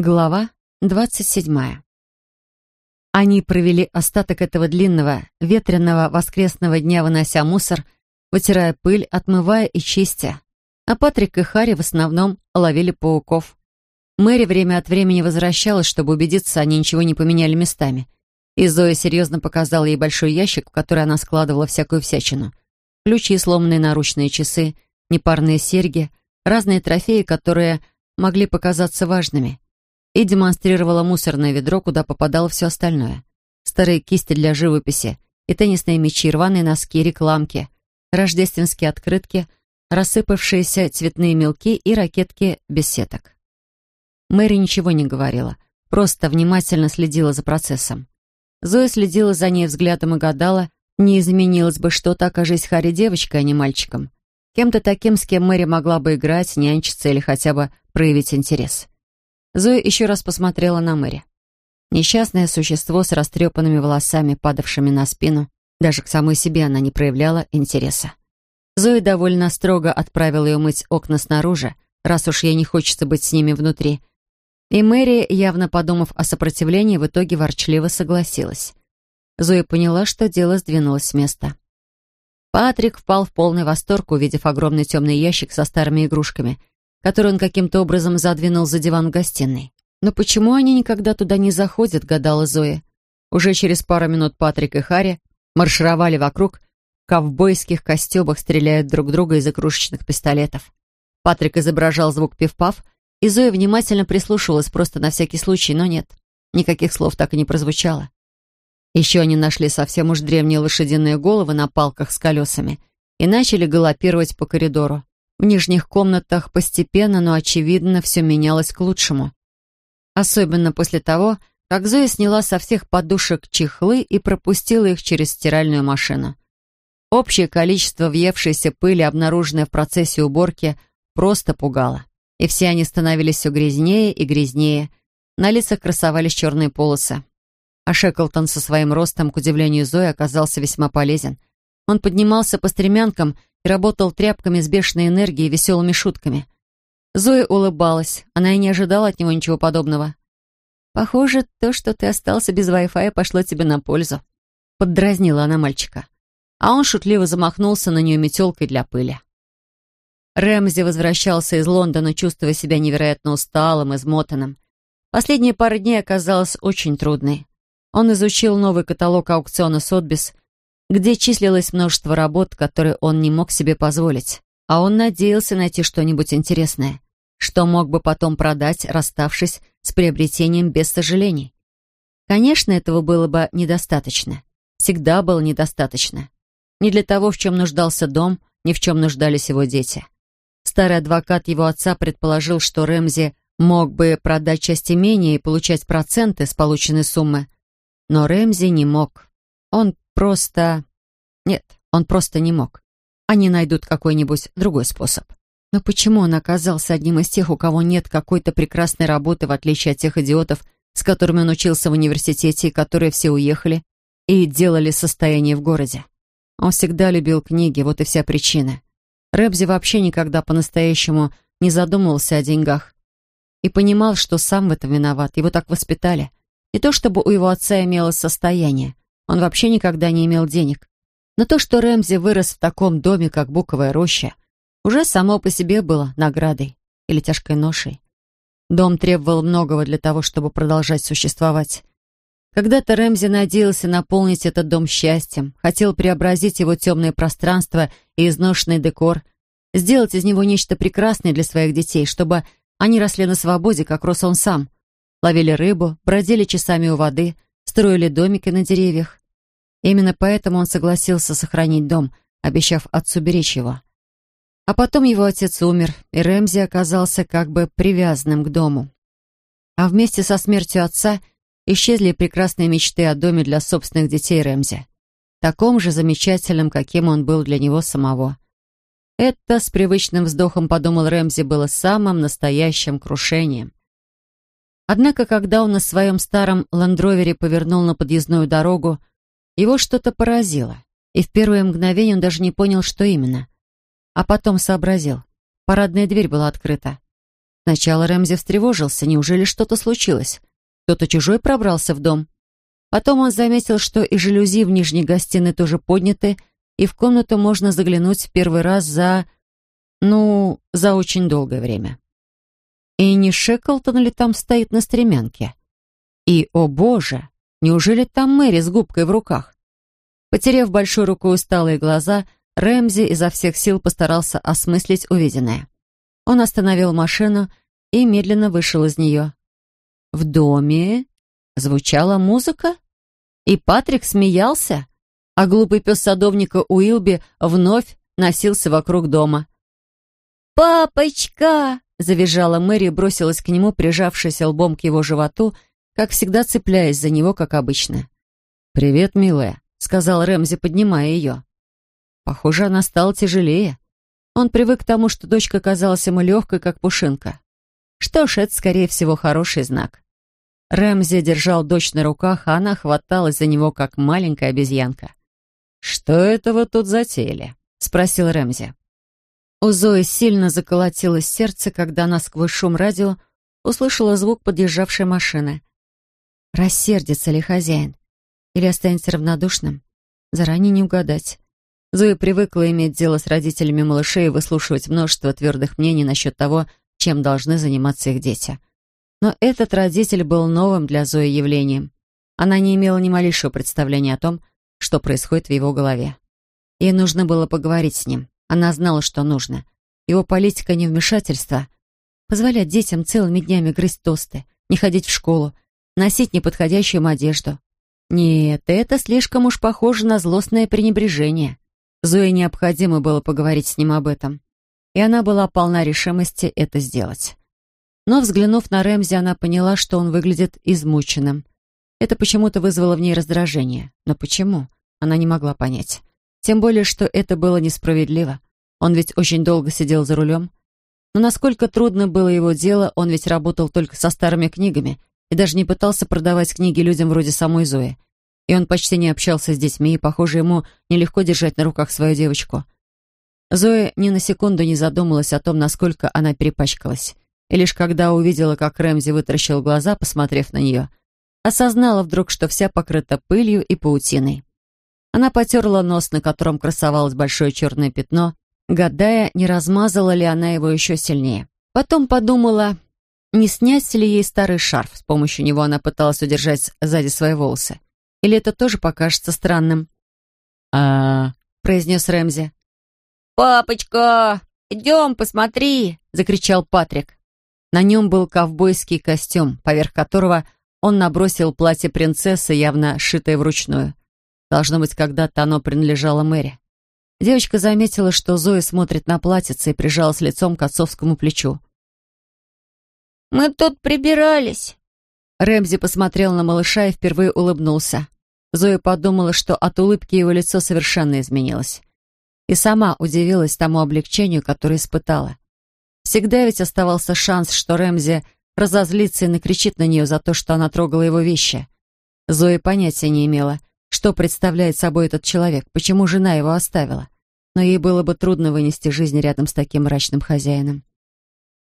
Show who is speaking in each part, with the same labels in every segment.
Speaker 1: Глава двадцать седьмая. Они провели остаток этого длинного, ветреного воскресного дня, вынося мусор, вытирая пыль, отмывая и чистя. А Патрик и Харри в основном ловили пауков. Мэри время от времени возвращалась, чтобы убедиться, они ничего не поменяли местами. И Зоя серьезно показала ей большой ящик, в который она складывала всякую всячину. Ключи, сломанные наручные часы, непарные серьги, разные трофеи, которые могли показаться важными — и демонстрировала мусорное ведро, куда попадало все остальное. Старые кисти для живописи, и теннисные мячи, рваные носки, рекламки, рождественские открытки, рассыпавшиеся цветные мелки и ракетки без сеток. Мэри ничего не говорила, просто внимательно следила за процессом. Зоя следила за ней взглядом и гадала, не изменилось бы что-то, окажись Харри девочкой, а не мальчиком. Кем-то таким, с кем Мэри могла бы играть, нянчиться или хотя бы проявить интерес. Зоя еще раз посмотрела на Мэри. Несчастное существо с растрепанными волосами, падавшими на спину. Даже к самой себе она не проявляла интереса. Зоя довольно строго отправила ее мыть окна снаружи, раз уж ей не хочется быть с ними внутри. И Мэри, явно подумав о сопротивлении, в итоге ворчливо согласилась. Зоя поняла, что дело сдвинулось с места. Патрик впал в полный восторг, увидев огромный темный ящик со старыми игрушками — который он каким-то образом задвинул за диван в гостиной. Но почему они никогда туда не заходят, гадала Зоя. Уже через пару минут Патрик и Харри маршировали вокруг, в ковбойских костюмах стреляют друг друга из игрушечных пистолетов. Патрик изображал звук пив-пав, и Зоя внимательно прислушивалась просто на всякий случай, но нет, никаких слов так и не прозвучало. Еще они нашли совсем уж древние лошадиные головы на палках с колесами и начали галопировать по коридору. В нижних комнатах постепенно, но очевидно, все менялось к лучшему. Особенно после того, как Зоя сняла со всех подушек чехлы и пропустила их через стиральную машину. Общее количество въевшейся пыли, обнаруженное в процессе уборки, просто пугало. И все они становились все грязнее и грязнее. На лицах красовались черные полосы. А Шеклтон со своим ростом, к удивлению Зои, оказался весьма полезен. Он поднимался по стремянкам и работал тряпками с бешеной энергией и веселыми шутками. Зоя улыбалась, она и не ожидала от него ничего подобного. «Похоже, то, что ты остался без Wi-Fi, пошло тебе на пользу», — поддразнила она мальчика. А он шутливо замахнулся на нее метелкой для пыли. Рэмзи возвращался из Лондона, чувствуя себя невероятно усталым, измотанным. Последние пару дней оказалось очень трудной. Он изучил новый каталог аукциона Сотбис где числилось множество работ, которые он не мог себе позволить. А он надеялся найти что-нибудь интересное, что мог бы потом продать, расставшись с приобретением без сожалений. Конечно, этого было бы недостаточно. Всегда было недостаточно. Не для того, в чем нуждался дом, ни в чем нуждались его дети. Старый адвокат его отца предположил, что Рэмзи мог бы продать часть имения и получать проценты с полученной суммы. Но Рэмзи не мог. Он просто... Нет, он просто не мог. Они найдут какой-нибудь другой способ. Но почему он оказался одним из тех, у кого нет какой-то прекрасной работы, в отличие от тех идиотов, с которыми он учился в университете, и которые все уехали и делали состояние в городе? Он всегда любил книги, вот и вся причина. Рэбзи вообще никогда по-настоящему не задумывался о деньгах и понимал, что сам в этом виноват, его так воспитали. Не то чтобы у его отца имелось состояние, он вообще никогда не имел денег. Но то, что Рэмзи вырос в таком доме, как Буковая роща, уже само по себе было наградой или тяжкой ношей. Дом требовал многого для того, чтобы продолжать существовать. Когда-то Рэмзи надеялся наполнить этот дом счастьем, хотел преобразить его темное пространство и изношенный декор, сделать из него нечто прекрасное для своих детей, чтобы они росли на свободе, как рос он сам. Ловили рыбу, бродили часами у воды, строили домики на деревьях. Именно поэтому он согласился сохранить дом, обещав отцу беречь его. А потом его отец умер, и Рэмзи оказался как бы привязанным к дому. А вместе со смертью отца исчезли прекрасные мечты о доме для собственных детей Рэмзи, таком же замечательном, каким он был для него самого. Это, с привычным вздохом подумал Рэмзи, было самым настоящим крушением. Однако, когда он на своем старом ландровере повернул на подъездную дорогу, его что-то поразило, и в первое мгновение он даже не понял, что именно. А потом сообразил. Парадная дверь была открыта. Сначала Рэмзи встревожился, неужели что-то случилось? Кто-то чужой пробрался в дом. Потом он заметил, что и жалюзи в нижней гостиной тоже подняты, и в комнату можно заглянуть в первый раз за... ну, за очень долгое время. И не Шеклтон ли там стоит на стремянке? И, о боже, неужели там Мэри с губкой в руках? Потеряв большой рукой усталые глаза, Рэмзи изо всех сил постарался осмыслить увиденное. Он остановил машину и медленно вышел из нее. В доме звучала музыка, и Патрик смеялся, а глупый пес садовника Уилби вновь носился вокруг дома.
Speaker 2: «Папочка!»
Speaker 1: — завизжала Мэри и бросилась к нему, прижавшись лбом к его животу, как всегда цепляясь за него, как обычно. «Привет, милая», — сказал Рэмзи, поднимая ее. Похоже, она стала тяжелее. Он привык к тому, что дочка казалась ему легкой, как пушинка. Что ж, это, скорее всего, хороший знак. Рэмзи держал дочь на руках, а она хваталась за него, как маленькая обезьянка. «Что это вы тут затеяли?» — спросил Рэмзи. У Зои сильно заколотилось сердце, когда она сквозь шум радио услышала звук подъезжавшей машины. Рассердится ли хозяин? Или останется равнодушным? Заранее не угадать. Зоя привыкла иметь дело с родителями малышей и выслушивать множество твердых мнений насчет того, чем должны заниматься их дети. Но этот родитель был новым для Зои явлением. Она не имела ни малейшего представления о том, что происходит в его голове. Ей нужно было поговорить с ним. Она знала, что нужно. Его политика невмешательства позволять детям целыми днями грызть тосты, не ходить в школу, носить неподходящую им одежду. Нет, это слишком уж похоже на злостное пренебрежение. Зое необходимо было поговорить с ним об этом. И она была полна решимости это сделать. Но, взглянув на Рэмзи, она поняла, что он выглядит измученным. Это почему-то вызвало в ней раздражение. Но почему? Она не могла понять. Тем более, что это было несправедливо. Он ведь очень долго сидел за рулем. Но насколько трудно было его дело, он ведь работал только со старыми книгами и даже не пытался продавать книги людям вроде самой Зои. И он почти не общался с детьми, и, похоже, ему нелегко держать на руках свою девочку. Зоя ни на секунду не задумалась о том, насколько она перепачкалась. И лишь когда увидела, как Рэмзи вытаращил глаза, посмотрев на нее, осознала вдруг, что вся покрыта пылью и паутиной. Она потерла нос, на котором красовалось большое черное пятно, гадая, не размазала ли она его еще сильнее. Потом подумала, не снять ли ей старый шарф, с помощью него она пыталась удержать сзади свои волосы. Или это тоже покажется странным?
Speaker 2: а
Speaker 1: произнес Рэмзи.
Speaker 2: «Папочка, идем, посмотри!» — закричал Патрик.
Speaker 1: На нем был ковбойский костюм, поверх которого он набросил платье принцессы, явно сшитое вручную. Должно быть, когда-то оно принадлежало Мэри. Девочка заметила, что Зоя смотрит на платьице и прижалась лицом к отцовскому плечу.
Speaker 2: «Мы тут прибирались».
Speaker 1: Рэмзи посмотрел на малыша и впервые улыбнулся. Зоя подумала, что от улыбки его лицо совершенно изменилось. И сама удивилась тому облегчению, которое испытала. Всегда ведь оставался шанс, что Рэмзи разозлится и накричит на нее за то, что она трогала его вещи. Зоя понятия не имела — что представляет собой этот человек, почему жена его оставила. Но ей было бы трудно вынести жизнь рядом с таким мрачным хозяином.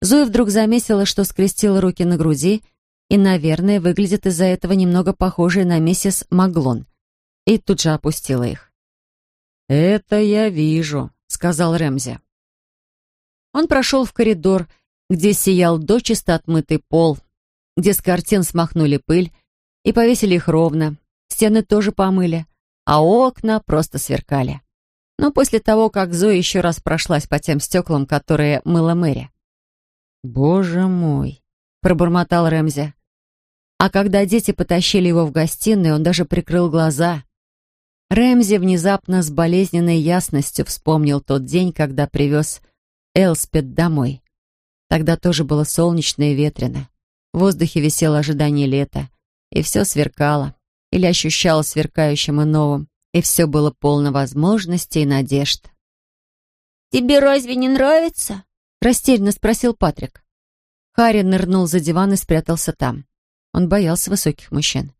Speaker 1: Зоя вдруг заметила, что скрестила руки на груди и, наверное, выглядит из-за этого немного похожей на миссис Маглон. И тут же опустила их. «Это я вижу», — сказал Рэмзи. Он прошел в коридор, где сиял дочисто отмытый пол, где с картин смахнули пыль и повесили их ровно, Стены тоже помыли, а окна просто сверкали. Но после того, как Зоя еще раз прошлась по тем стеклам, которые мыла Мэри. «Боже мой!» — пробормотал Рэмзи. А когда дети потащили его в гостиную, он даже прикрыл глаза. Рэмзи внезапно с болезненной ясностью вспомнил тот день, когда привез Элспет домой. Тогда тоже было солнечно и ветрено. В воздухе висело ожидание лета, и все сверкало или ощущала сверкающим и новым, и все было полно возможностей и надежд.
Speaker 2: «Тебе разве не нравится?»
Speaker 1: — растерянно спросил Патрик. Харри нырнул за диван и спрятался там. Он боялся высоких мужчин.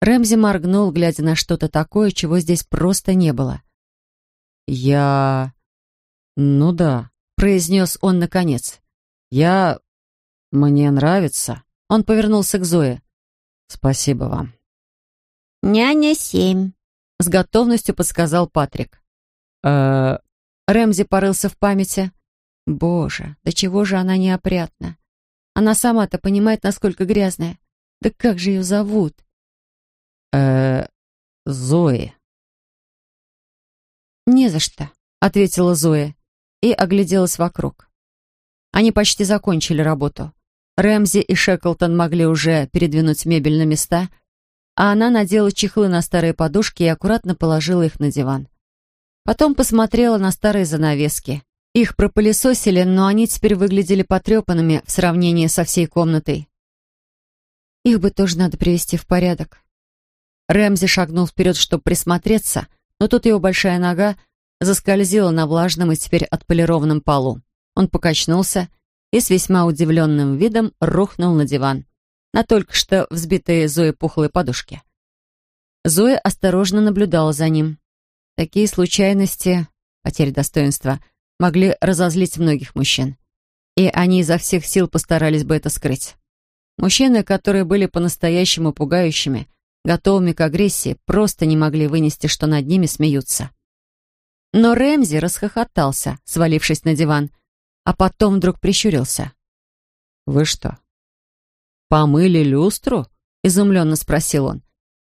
Speaker 1: Рэмзи моргнул, глядя на что-то такое, чего здесь просто не было. «Я... ну да», — произнес он наконец. «Я мне нравится». Он повернулся к Зое. «Спасибо вам».
Speaker 2: «Няня семь», —
Speaker 1: с готовностью подсказал Патрик. э Рэмзи порылся в памяти. «Боже, до чего же она неопрятна? Она сама-то понимает, насколько грязная. Да как же ее зовут?» э Зои». «Не за что», — ответила Зоя и огляделась вокруг. Они почти закончили работу. Рэмзи и Шеклтон могли уже передвинуть мебель на места, а она надела чехлы на старые подушки и аккуратно положила их на диван. Потом посмотрела на старые занавески. Их пропылесосили, но они теперь выглядели потрепанными в сравнении со всей комнатой. Их бы тоже надо привести в порядок. Рэмзи шагнул вперед, чтобы присмотреться, но тут его большая нога заскользила на влажном и теперь отполированном полу. Он покачнулся и с весьма удивленным видом рухнул на диван, на только что взбитые Зои пухлые подушки. Зоя осторожно наблюдала за ним. Такие случайности, потеря достоинства, могли разозлить многих мужчин. И они изо всех сил постарались бы это скрыть. Мужчины, которые были по-настоящему пугающими, готовыми к агрессии, просто не могли вынести, что над ними смеются. Но Рэмзи расхохотался, свалившись на диван, а потом вдруг прищурился. «Вы что, помыли люстру?» — изумленно спросил он.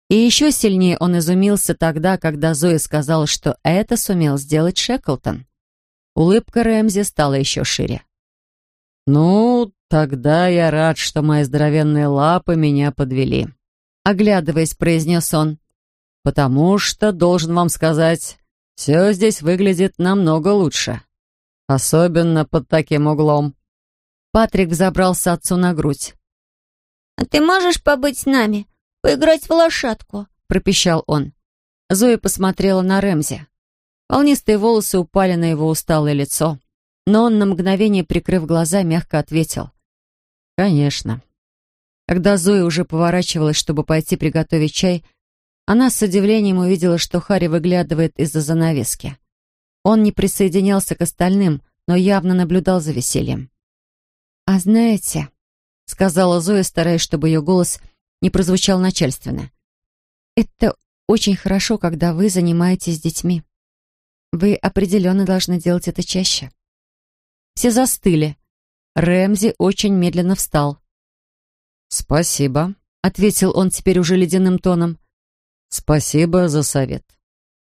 Speaker 1: И еще сильнее он изумился тогда, когда Зоя сказала, что это сумел сделать Шеклтон. Улыбка Рэмзи стала еще шире. «Ну, тогда я рад, что мои здоровенные лапы меня подвели», — оглядываясь, произнес он. «Потому что, должен вам сказать, все здесь выглядит намного лучше. Особенно под таким углом». Патрик взобрался отцу на грудь.
Speaker 2: «А ты можешь побыть с нами? Поиграть в лошадку?»
Speaker 1: — пропищал он. Зоя посмотрела на Рэмзи. Волнистые волосы упали на его усталое лицо, но он на мгновение, прикрыв глаза, мягко ответил. «Конечно». Когда Зоя уже поворачивалась, чтобы пойти приготовить чай, она с удивлением увидела, что Харри выглядывает из-за занавески. Он не присоединялся к остальным, но явно наблюдал за весельем. «А знаете», — сказала Зоя, стараясь, чтобы ее голос не прозвучал начальственно, «это очень хорошо, когда вы занимаетесь детьми. Вы определенно должны делать это чаще». Все застыли. Рэмзи очень медленно встал. «Спасибо», — ответил он теперь уже ледяным тоном. «Спасибо за совет.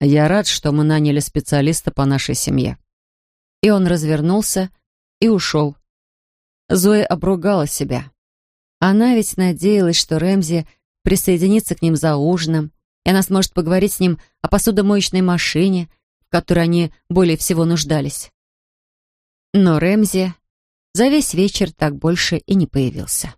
Speaker 1: Я рад, что мы наняли специалиста по нашей семье». И он развернулся и ушел. Зоя обругала себя. Она ведь надеялась, что Рэмзи присоединится к ним за ужином, и она сможет поговорить с ним о посудомоечной машине, в которой они более всего нуждались. Но Рэмзи за весь вечер так больше и не появился.